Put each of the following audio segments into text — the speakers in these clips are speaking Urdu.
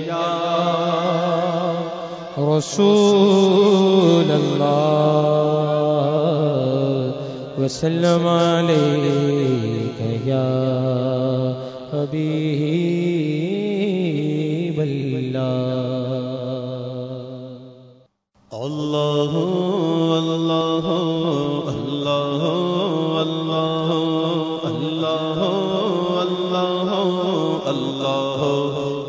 یا رسول اللہ وسلم علیک یا حبیب اللہ اللہ اللہ اللہ اللہ اللہ اللہ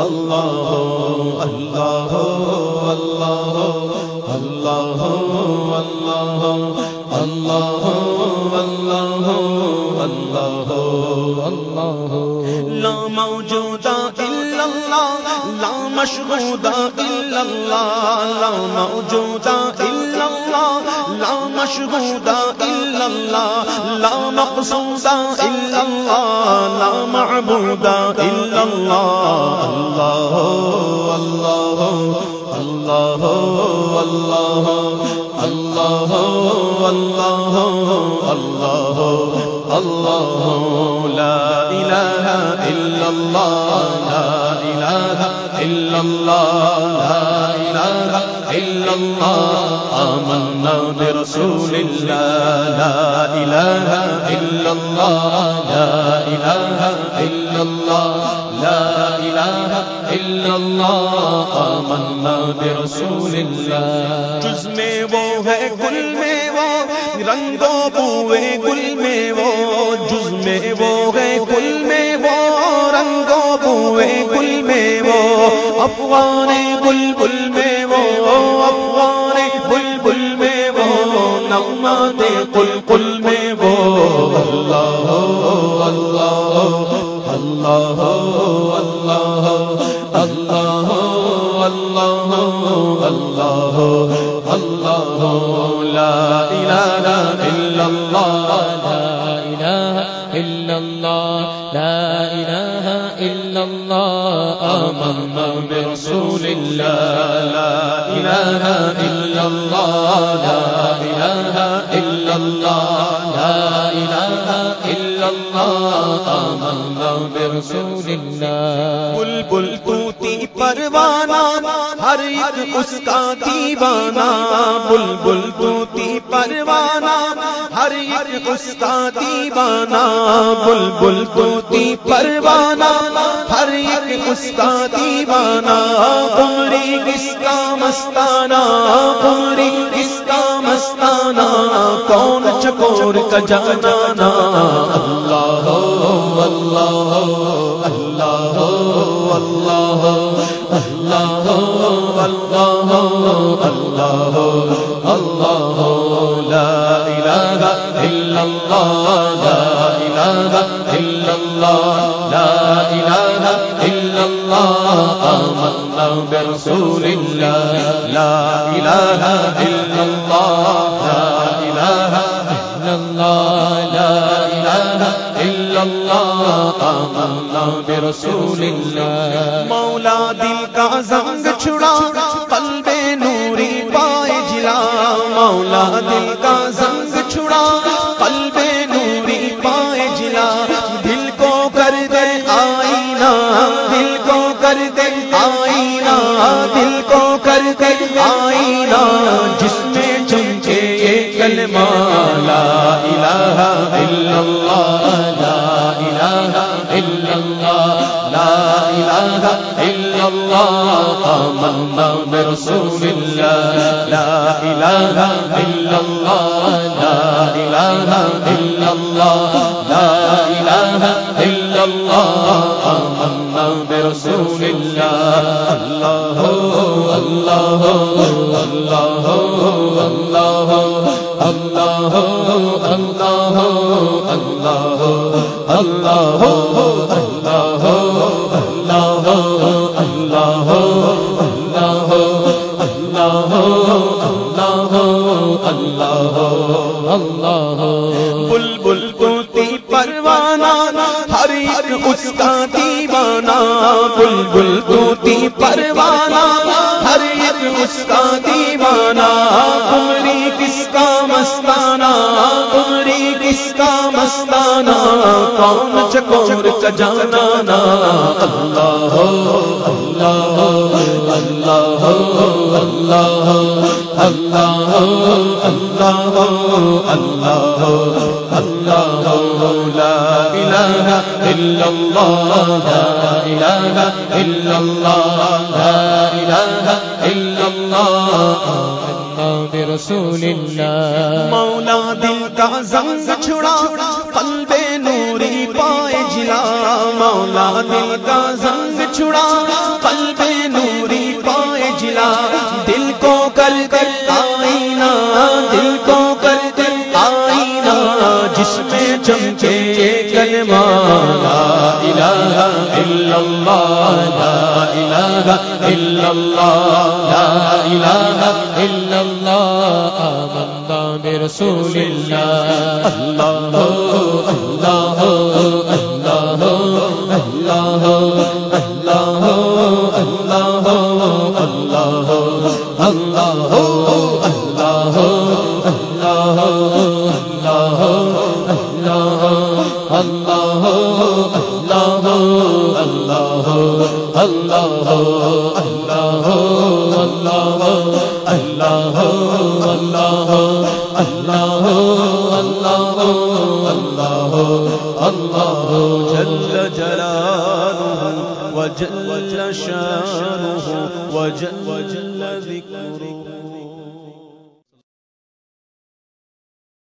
اللہ اللہ اللہ اللہ اللہ اللہ اللہ اللہ لا موجود الا اللہ لا مشهود الا الله لا موجود الا الله لا الا لا الا لا الا اللہ اللہ اللہ اللہ الله الله لا اله الا الله، لا اله الا الله، لا اله الا الله، آمنا برسول الله، لا اله الا الله، لا اله الا الله، لا اله الا الله، آمنا برسول الله. جز میں وہ ہے، گل میں وہ رنگوں بوئے گل میں وہ میں وہ جز میں وہ ہے گل میں وہ رنگوں بوئے گل میں وہ افغان بل بل میں وہ افغان بل بل میں وہ نغمات قل قل میں وہ اللہ اللہ اللہ اللہ اللہ اللہ اللہ اللہ، لا الہ الا اللہ لا الہ الا اللہ لا الہ الا اللہ آمنا برسول اللہ لا الہ الا اللہ لا الہ الا اللہ لا الہ الا الله آمنا توتی پروانہ ہر ایک اس کا دیوانہ بلبل توتی پروانہ ہر ایک اس کا دیوانہ، بلبل توتی پروانہ ہر ایک اس کا دیوانہ عمری کس کا مستانہ عمری کس کا مستانہ کون چکور کا جانا اللہ اللہ اللہ اللہ اللہ اللہ اللہ اللہ لا الہ الا اللہ لا الہ الا اللہ لا الہ الا اللہ آمنا برسول اللہ لا الہ الا اللہ برسول اللہ مولا دل کا زنگ چھڑا قلب نوری پائے جلا۔ مولا دل کا زنگ چھڑا قلب نوری پائے جلا۔ دل کو کر دے آئینہ دل کو کر دے آئینہ دل کو کر دے آئینہ۔ جس میں چمچے یہ کلمہ لا الہ الا اللہ۔ الہ الا اللہ آمنا برسول اللہ لا الہ الا اللہ لا الہ الا اللہ لا الہ اللہ آمنا برسول اللہ اللہ اللہ اللہ اللہ اللہ اللہ اللہ اللہ اللہ اللہ اللہ اللہ اللہ اللہ اللہ بلبل توتی پروانہ اس کا دیوانہ بلبل توتی پروانہ، ہر ایک اس کا دیوانہ عمری کس کا مستانہ عمری کس کا مستانہ، کون چکور چجانا جانانا اللہ اللہ اللہ اللہ اللہ اللہ اللہ اللہ لا الہ الا اللہ لا الہ الا اللہ لا الہ الا اللہ اللہ مولا دل کا زنگ چھڑا قلب نوری پائے جلا مولا دل کا زنگ چھڑا کر کر آئینہ دل کو کر کر آئینہ جس میں چمچے کلمہ لا الہ الا اللہ لا الہ الا اللہ لا الہ الا اللہ آمنا برسول اللہ اللہ اللہ اللہ اللہ اللہ اللہ اللہ اللہ اللہ اللہ اللہ اللہ اللہ اللہ اللہ اللہ اللہ جل جلالہ وجل شانہ وجل ذکرہ